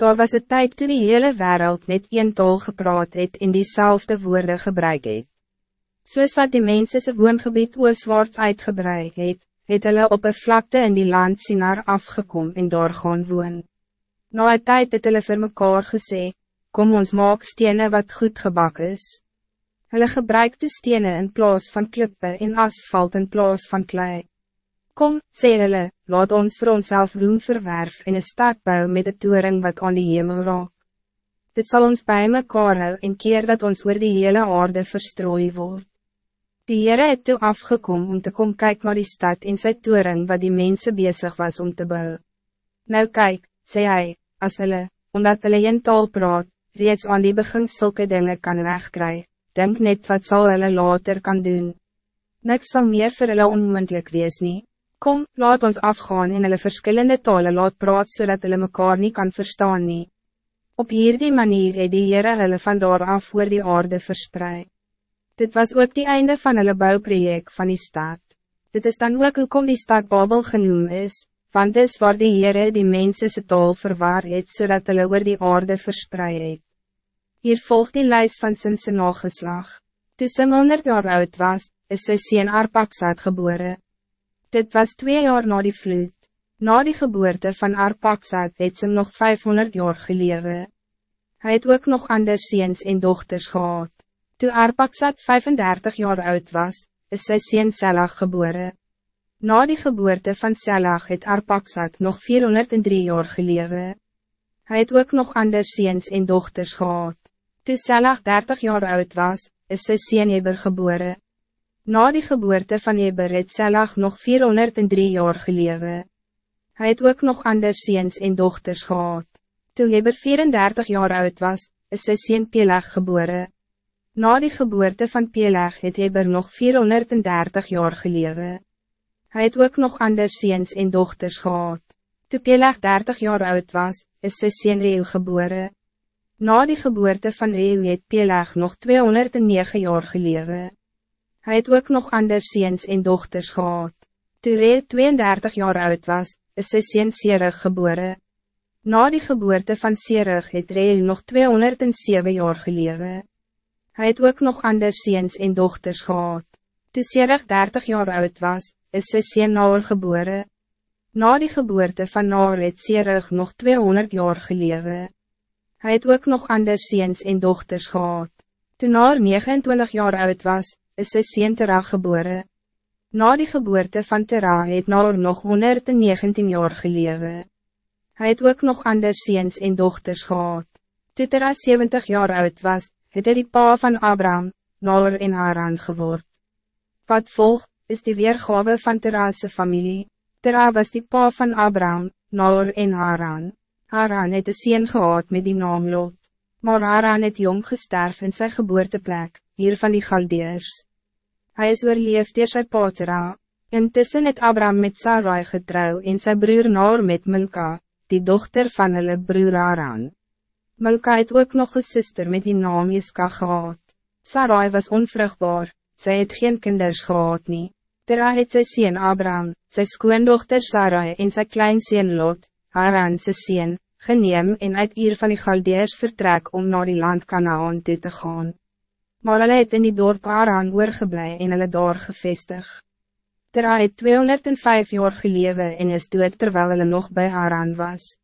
Daar was het tijd toen die hele wereld met een tol gepraat het en diezelfde woorden gebruik het. Soos wat die mense se woongebied ooswaarts uitgebreid het, het hulle op een vlakte in die land Sinar afgekom en daar gaan woon. Na een tijd het hulle vir mekaar gesê, kom ons maak stenen wat goed gebak is. Hulle gebruikte stenen in plaas van klippe en asfalt in plaas van klei. Kom, sê hulle, laat ons voor onszelf roem verwerf en een stad bou met de toering wat aan die hemel raak. Dit zal ons bij mekaar hou en keer dat ons oor die hele aarde verstrooi word. Die Heere het toe afgekom om te kom kyk naar die stad en sy toering wat die mensen bezig was om te bouwen. Nou kijk, sê hy, as hulle, omdat hulle een taal praat, reeds aan die begin zulke dingen kan wegkry, denk net wat zal hulle later kan doen. Niks zal meer vir hulle onmondelijk wees nie. Kom, laat ons afgaan en hulle verschillende talen laat praat zodat hulle mekaar niet kan verstaan nie. Op hierdie manier het die Heere hulle van daar af oor die aarde verspreid. Dit was ook die einde van hulle bouwproject van die stad. Dit is dan ook hoekom die stad Babel genoem is, want dis waar die Heere die mense se taal verwaar het, zodat hulle oor die aarde verspreid het. Hier volgt die lijst van Simse nageslag. Toe Sim 100 jaar oud was, is sy sien Arpaksad geboren. Dit was twee jaar na die vloed. Na die geboorte van Arpaksad het ze nog 500 jaar gelewe. Hij het ook nog anders ziens en dochters gehad. Toen Arpaksad 35 jaar oud was, is sy sien Selag geboren. Na die geboorte van Selag het Arpaksad nog 403 jaar gelewe. Hij het ook nog anders ziens en dochters gehad. Toen Selag 30 jaar oud was, is sy sien Eber geboren. Na die geboorte van Eber het Selag nog 403 jaar gelewe. Hij het ook nog anders ziens en dochters gehad. Toen Eber 34 jaar oud was, is sy sien Peleg geboren. Na die geboorte van Peleg het Eber nog 430 jaar gelewe. Hij het ook nog anders ziens en dochters gehad. Toen Peleg 30 jaar oud was, is sy sien Reu geboren. Na die geboorte van Reu het Peleg nog 209 jaar gelewe. Hij het ook nog anders ziens en dochters gehad. Toen hij 32 jaar oud was, is sy sien Serig geboren. Na die geboorte van Serig het Reel nog 207 jaar gelewe. Hij het ook nog anders ziens en dochters gehad. Toen Serig 30 jaar oud was, is sy sien Naor geboren. Na die geboorte van Naor het Serig nog 200 jaar gelewe. Hij het ook nog anders ziens en dochters gehad. Toen Naor 29 jaar oud was, is sy sien Terah gebore. Na die geboorte van Terah het Nahor nog 119 jaar gelewe. Hij het ook nog anders ziens en dochters gehad. Toe Terah 70 jaar oud was, het hy die pa van Abraham, Nahor en Haran geword. Wat volg, is die weergave van Terah's familie. Terah was die pa van Abraham, Nahor en Haran. Haran het een sien gehad met die naam Lot. Maar Haran het jong gesterf in zijn geboorteplek, hier van die Galdeers. Hij is oorleef door sy patera. Intussen het Abraham met Sarai getrouw en zijn broer Noor met Milka, die dochter van hulle broer Aran. Milka het ook nog een sister met die naam Jiska gehad. Sarai was onvruchtbaar, zij het geen kinders gehad nie. Terra het sy sien Abraham, sy skoondochter Sarai en sy klein sien Lot, Haran sy sien, geneem en uit hier van die Galdeers vertrek om naar die land Kanaan toe te gaan. Maar hulle het in die dorp Aran oorgeblij en hulle daar gevestig. Terra het 205 jaar gelewe en is dood terwijl hulle nog bij Aran was.